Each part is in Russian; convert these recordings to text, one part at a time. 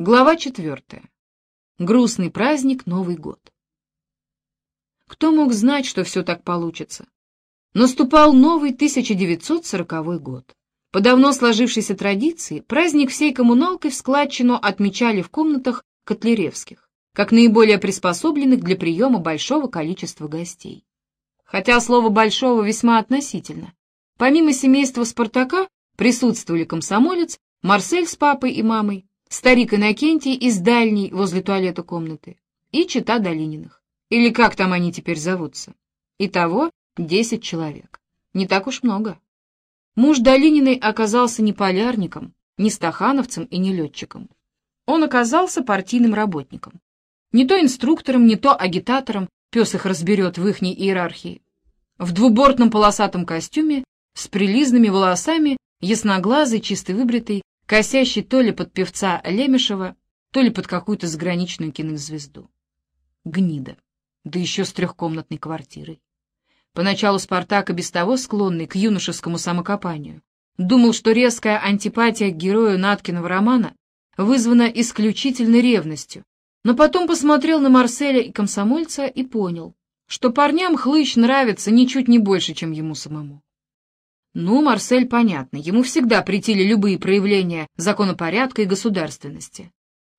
Глава четвертая. Грустный праздник Новый год. Кто мог знать, что все так получится? Наступал новый 1940 год. По давно сложившейся традиции, праздник всей коммуналкой в складчину отмечали в комнатах Котляревских, как наиболее приспособленных для приема большого количества гостей. Хотя слово «большого» весьма относительно. Помимо семейства Спартака присутствовали комсомолец, Марсель с папой и мамой, старик Иннокентий из дальней возле туалета комнаты и чита Долининых, или как там они теперь зовутся. Итого десять человек. Не так уж много. Муж Долининой оказался не полярником, не стахановцем и не летчиком. Он оказался партийным работником. Не то инструктором, не то агитатором, пес их разберет в ихней иерархии. В двубортном полосатом костюме, с прилизными волосами, ясноглазый, чисто выбритый, косящий то ли под певца Лемешева, то ли под какую-то заграничную кинозвезду. Гнида, да еще с трехкомнатной квартирой. Поначалу Спартак и без того склонный к юношескому самокопанию, думал, что резкая антипатия к герою Наткиного романа вызвана исключительно ревностью, но потом посмотрел на Марселя и комсомольца и понял, что парням хлыщ нравится ничуть не больше, чем ему самому. Ну, Марсель, понятно, ему всегда претили любые проявления законопорядка и государственности.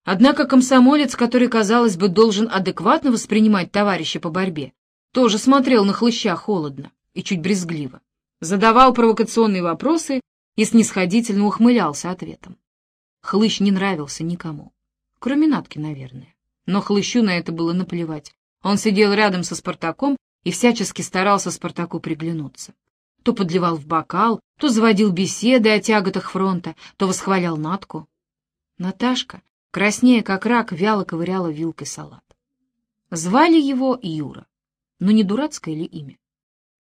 Однако комсомолец, который, казалось бы, должен адекватно воспринимать товарища по борьбе, тоже смотрел на хлыща холодно и чуть брезгливо, задавал провокационные вопросы и снисходительно ухмылялся ответом. Хлыщ не нравился никому, кроме Натки, наверное. Но хлыщу на это было наплевать. Он сидел рядом со Спартаком и всячески старался Спартаку приглянуться то подливал в бокал, то заводил беседы о тяготах фронта, то восхвалял Натку. Наташка, краснея как рак, вяло ковыряла вилкой салат. Звали его Юра. Но не дурацкое ли имя?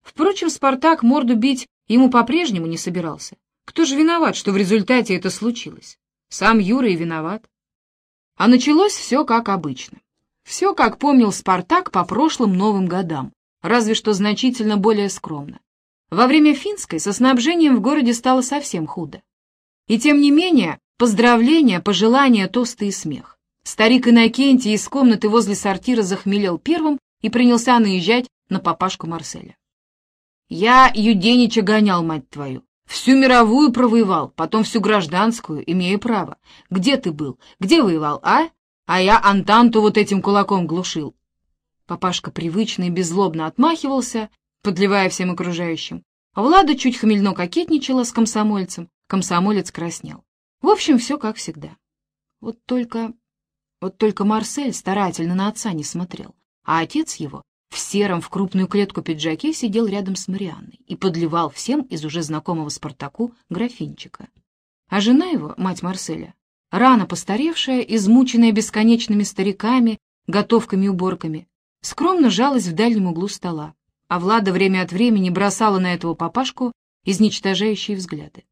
Впрочем, Спартак морду бить ему по-прежнему не собирался. Кто же виноват, что в результате это случилось? Сам Юра и виноват. А началось все как обычно. Все, как помнил Спартак по прошлым Новым годам, разве что значительно более скромно. Во время финской со снабжением в городе стало совсем худо. И тем не менее, поздравления, пожелания, тосты и смех. Старик Иннокентий из комнаты возле сортира захмелел первым и принялся наезжать на папашку Марселя. «Я Юденича гонял, мать твою, всю мировую провоевал, потом всю гражданскую, имея право. Где ты был? Где воевал, а? А я Антанту вот этим кулаком глушил». Папашка привычно и беззлобно отмахивался, подливая всем окружающим. Влада чуть хмельно кокетничала с комсомольцем, комсомолец краснел. В общем, все как всегда. Вот только... Вот только Марсель старательно на отца не смотрел, а отец его в сером в крупную клетку пиджаке сидел рядом с Марианной и подливал всем из уже знакомого Спартаку графинчика. А жена его, мать Марселя, рано постаревшая, измученная бесконечными стариками, готовками и уборками, скромно жалась в дальнем углу стола, а Влада время от времени бросала на этого папашку изничтожающие взгляды.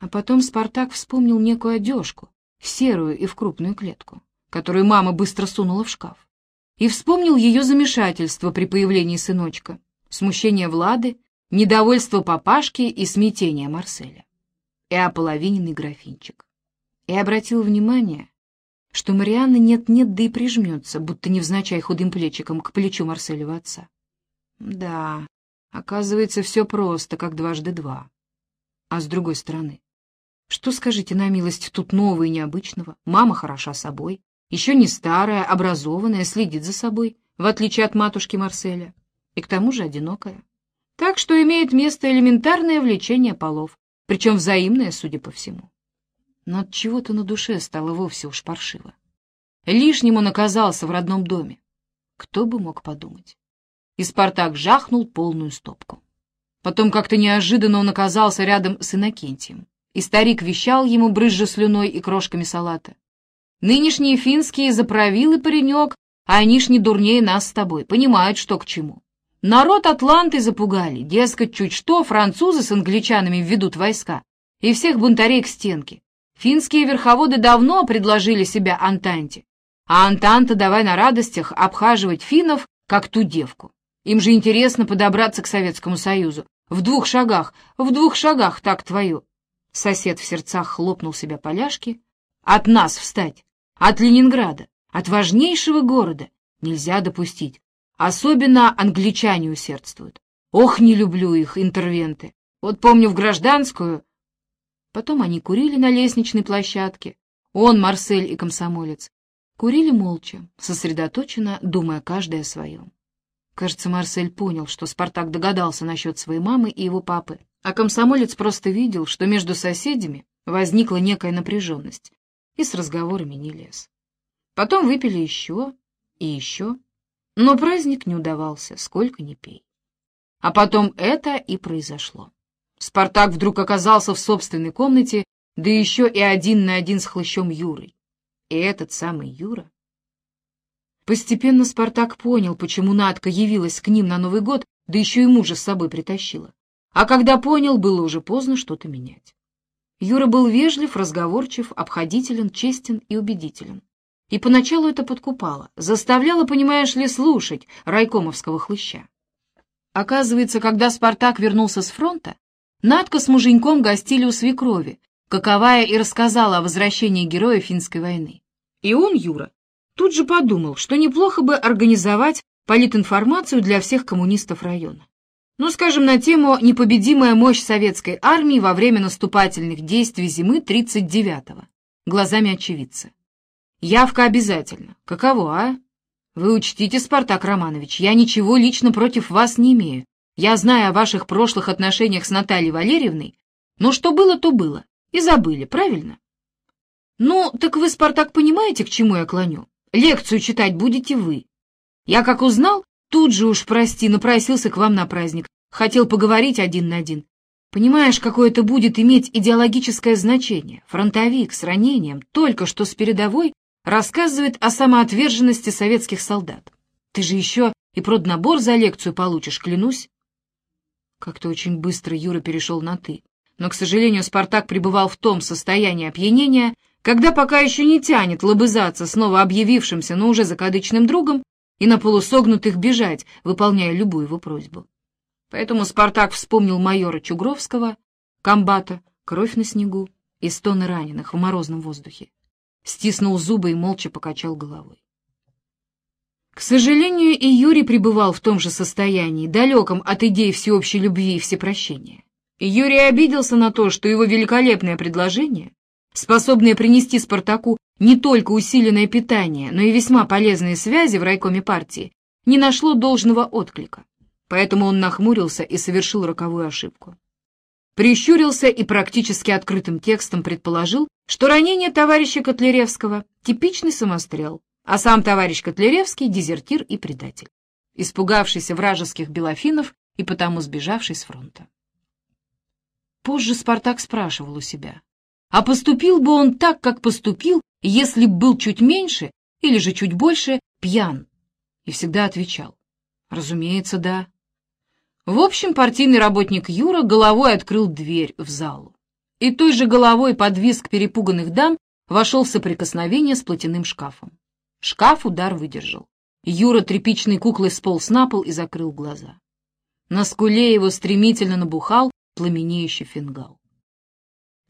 А потом Спартак вспомнил некую одежку, серую и в крупную клетку, которую мама быстро сунула в шкаф, и вспомнил ее замешательство при появлении сыночка, смущение Влады, недовольство папашки и смятение Марселя, и ополовиненный графинчик. И обратил внимание, что Марианна нет-нет, да и прижмется, будто невзначай худым плечиком к плечу Марселева отца. Да, оказывается, все просто, как дважды два. А с другой стороны, что, скажите на милость, тут нового и необычного? Мама хороша собой, еще не старая, образованная, следит за собой, в отличие от матушки Марселя, и к тому же одинокая. Так что имеет место элементарное влечение полов, причем взаимное, судя по всему. Но от чего-то на душе стало вовсе уж паршиво. Лишним он оказался в родном доме. Кто бы мог подумать? И Спартак жахнул полную стопку. Потом как-то неожиданно он оказался рядом с Иннокентием, и старик вещал ему, брызжа слюной и крошками салата. «Нынешние финские заправилы, паренек, а они ж не дурнее нас с тобой, понимают, что к чему. Народ Атланты запугали, дескать, чуть что, французы с англичанами введут войска, и всех бунтарей к стенке. Финские верховоды давно предложили себя Антанте, а Антанта давай на радостях обхаживать финнов, как ту девку. Им же интересно подобраться к Советскому Союзу. В двух шагах, в двух шагах так твою. Сосед в сердцах хлопнул себя поляшки. От нас встать. от Ленинграда, от важнейшего города, нельзя допустить. Особенно англичане усердствуют. Ох, не люблю их, интервенты. Вот помню в гражданскую... Потом они курили на лестничной площадке. Он, Марсель и комсомолец. Курили молча, сосредоточенно, думая каждый о своем. Кажется, Марсель понял, что Спартак догадался насчет своей мамы и его папы, а комсомолец просто видел, что между соседями возникла некая напряженность, и с разговорами не лез. Потом выпили еще и еще, но праздник не удавался, сколько ни пей. А потом это и произошло. Спартак вдруг оказался в собственной комнате, да еще и один на один с хлыщом Юрой. И этот самый Юра... Постепенно Спартак понял, почему Надка явилась к ним на Новый год, да еще и мужа с собой притащила. А когда понял, было уже поздно что-то менять. Юра был вежлив, разговорчив, обходителен, честен и убедителен. И поначалу это подкупало, заставляло, понимаешь ли, слушать райкомовского хлыща. Оказывается, когда Спартак вернулся с фронта, Надка с муженьком гостили у свекрови, каковая и рассказала о возвращении героя финской войны. И он, Юра, тут же подумал, что неплохо бы организовать политинформацию для всех коммунистов района. Ну, скажем, на тему «Непобедимая мощь советской армии во время наступательных действий зимы 39-го» глазами очевидца. Явка обязательно. Каково, а? Вы учтите, Спартак Романович, я ничего лично против вас не имею. Я знаю о ваших прошлых отношениях с Натальей Валерьевной, но что было, то было. И забыли, правильно? Ну, так вы, Спартак, понимаете, к чему я клоню? Лекцию читать будете вы. Я, как узнал, тут же уж, прости, напросился к вам на праздник. Хотел поговорить один на один. Понимаешь, какое это будет иметь идеологическое значение? Фронтовик с ранением, только что с передовой, рассказывает о самоотверженности советских солдат. Ты же еще и проднабор за лекцию получишь, клянусь. Как-то очень быстро Юра перешел на «ты». Но, к сожалению, Спартак пребывал в том состоянии опьянения, когда пока еще не тянет лобызаться снова объявившимся, но уже закадычным другом и на полусогнутых бежать, выполняя любую его просьбу. Поэтому Спартак вспомнил майора Чугровского, комбата, кровь на снегу и стоны раненых в морозном воздухе стиснул зубы и молча покачал головой. К сожалению, и Юрий пребывал в том же состоянии, далеком от идей всеобщей любви и всепрощения. И Юрий обиделся на то, что его великолепное предложение, способное принести Спартаку не только усиленное питание, но и весьма полезные связи в райкоме партии, не нашло должного отклика. Поэтому он нахмурился и совершил роковую ошибку. Прищурился и практически открытым текстом предположил, что ранение товарища Котляревского — типичный самострел, а сам товарищ Котляревский — дезертир и предатель, испугавшийся вражеских белофинов и потому сбежавший с фронта. Позже Спартак спрашивал у себя, а поступил бы он так, как поступил, если б был чуть меньше или же чуть больше пьян? И всегда отвечал, разумеется, да. В общем, партийный работник Юра головой открыл дверь в залу. И той же головой под визг перепуганных дам вошел в соприкосновение с платяным шкафом. Шкаф удар выдержал. Юра тряпичной куклой сполз на пол и закрыл глаза. На скуле его стремительно набухал пламенеющий фингал.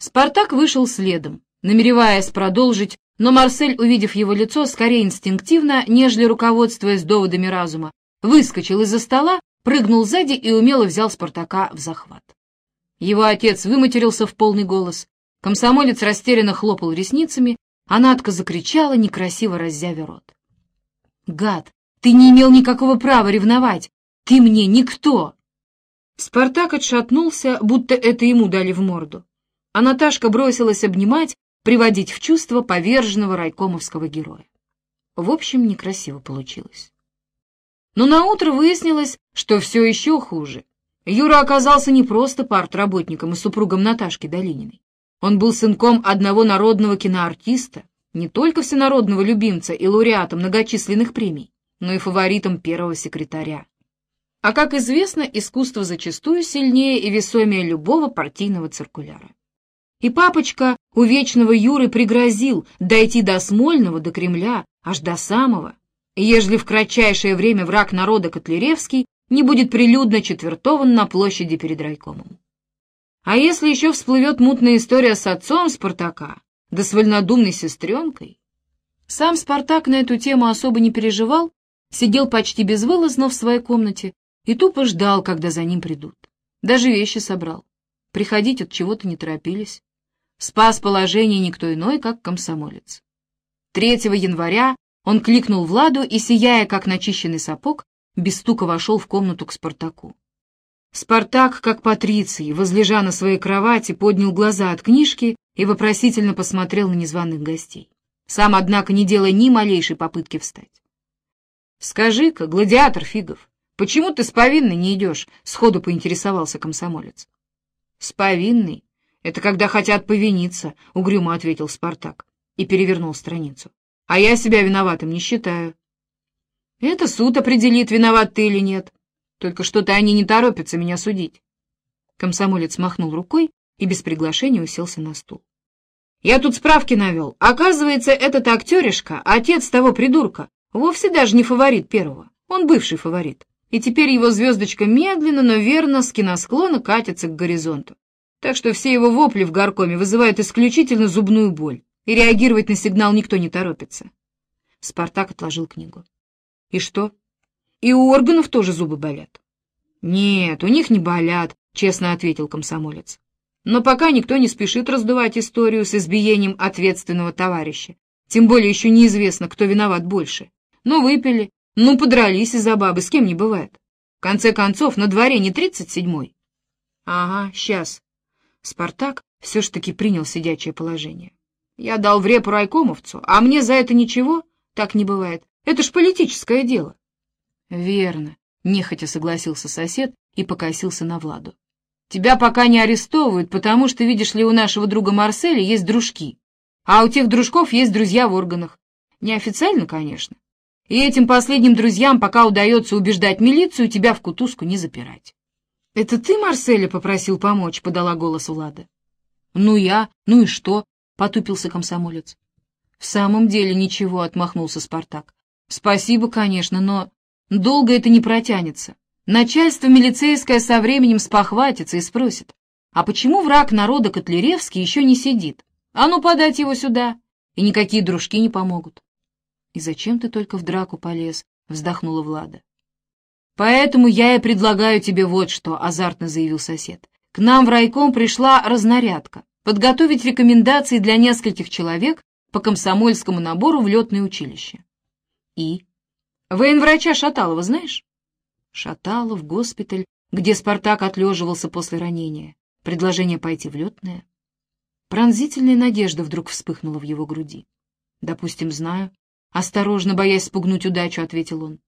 Спартак вышел следом, намереваясь продолжить, но Марсель, увидев его лицо, скорее инстинктивно, нежели руководствуясь доводами разума, выскочил из-за стола прыгнул сзади и умело взял Спартака в захват. Его отец выматерился в полный голос, комсомолец растерянно хлопал ресницами, а Надка закричала, некрасиво раззявя рот. «Гад, ты не имел никакого права ревновать! Ты мне никто!» Спартак отшатнулся, будто это ему дали в морду, а Наташка бросилась обнимать, приводить в чувство поверженного райкомовского героя. В общем, некрасиво получилось. Но наутро выяснилось, что все еще хуже. Юра оказался не просто партработником и супругом Наташки Долининой. Он был сынком одного народного киноартиста, не только всенародного любимца и лауреата многочисленных премий, но и фаворитом первого секретаря. А, как известно, искусство зачастую сильнее и весомее любого партийного циркуляра. И папочка у вечного Юры пригрозил дойти до Смольного, до Кремля, аж до самого, ежели в кратчайшее время враг народа Котляревский не будет прилюдно четвертован на площади перед райкомом. А если еще всплывет мутная история с отцом Спартака, да с вольнодумной сестренкой? Сам Спартак на эту тему особо не переживал, сидел почти безвылазно в своей комнате и тупо ждал, когда за ним придут. Даже вещи собрал. Приходить от чего-то не торопились. Спас положение никто иной, как комсомолец. 3 января он кликнул Владу и, сияя, как начищенный сапог, без стука вошел в комнату к Спартаку. Спартак, как патриций, возлежа на своей кровати, поднял глаза от книжки и вопросительно посмотрел на незваных гостей. Сам, однако, не делая ни малейшей попытки встать. «Скажи-ка, гладиатор Фигов, почему ты с повинной не идешь?» — сходу поинтересовался комсомолец. «С повинной? Это когда хотят повиниться», — угрюмо ответил Спартак и перевернул страницу. «А я себя виноватым не считаю». «Это суд определит, виноват ты или нет. Только что-то они не торопятся меня судить». Комсомолец махнул рукой и без приглашения уселся на стул. Я тут справки навел. Оказывается, этот актеришка, отец того придурка, вовсе даже не фаворит первого. Он бывший фаворит. И теперь его звездочка медленно, но верно с киносклона катится к горизонту. Так что все его вопли в горкоме вызывают исключительно зубную боль. И реагировать на сигнал никто не торопится. Спартак отложил книгу. И что? И у органов тоже зубы болят. Нет, у них не болят, честно ответил комсомолец. Но пока никто не спешит раздувать историю с избиением ответственного товарища. Тем более еще неизвестно, кто виноват больше. Ну, выпили, ну, подрались из-за бабы, с кем не бывает. В конце концов, на дворе не тридцать седьмой. Ага, сейчас. Спартак все ж таки принял сидячее положение. Я дал в репу райкомовцу, а мне за это ничего? Так не бывает. Это ж политическое дело. Верно, нехотя согласился сосед и покосился на Владу. Тебя пока не арестовывают, потому что, видишь ли, у нашего друга Марселя есть дружки. А у тех дружков есть друзья в органах. Неофициально, конечно. И этим последним друзьям пока удается убеждать милицию тебя в кутузку не запирать. — Это ты Марселя попросил помочь? — подала голос Влада. — Ну я, ну и что? — потупился комсомолец. — В самом деле ничего, — отмахнулся Спартак. — Спасибо, конечно, но долго это не протянется. Начальство милицейское со временем спохватится и спросит, а почему враг народа Котляревский еще не сидит? А ну подать его сюда, и никакие дружки не помогут. — И зачем ты только в драку полез? — вздохнула Влада. — Поэтому я и предлагаю тебе вот что, — азартно заявил сосед. К нам в райком пришла разнарядка. Подготовить рекомендации для нескольких человек по комсомольскому набору в летное училище. И? Военврача Шаталова знаешь? Шаталов, госпиталь, где Спартак отлеживался после ранения. Предложение пойти в летное. Пронзительная надежда вдруг вспыхнула в его груди. «Допустим, знаю». Осторожно, боясь спугнуть удачу, ответил он.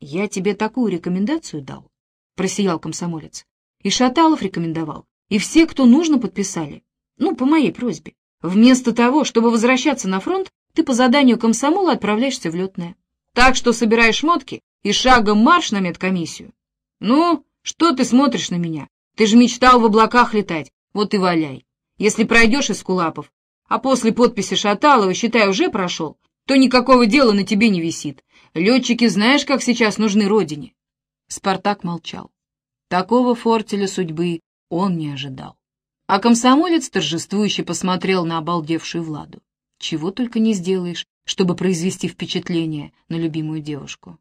«Я тебе такую рекомендацию дал», — просиял комсомолец. «И Шаталов рекомендовал, и все, кто нужно, подписали. Ну, по моей просьбе. Вместо того, чтобы возвращаться на фронт, ты по заданию комсомола отправляешься в летное. Так что собираешь шмотки и шагом марш на медкомиссию. Ну, что ты смотришь на меня? Ты же мечтал в облаках летать, вот и валяй. Если пройдешь из кулапов, а после подписи Шаталова, считай, уже прошел, то никакого дела на тебе не висит. Летчики знаешь, как сейчас нужны родине. Спартак молчал. Такого фортеля судьбы он не ожидал. А комсомолец торжествующе посмотрел на обалдевшую Владу. Чего только не сделаешь, чтобы произвести впечатление на любимую девушку.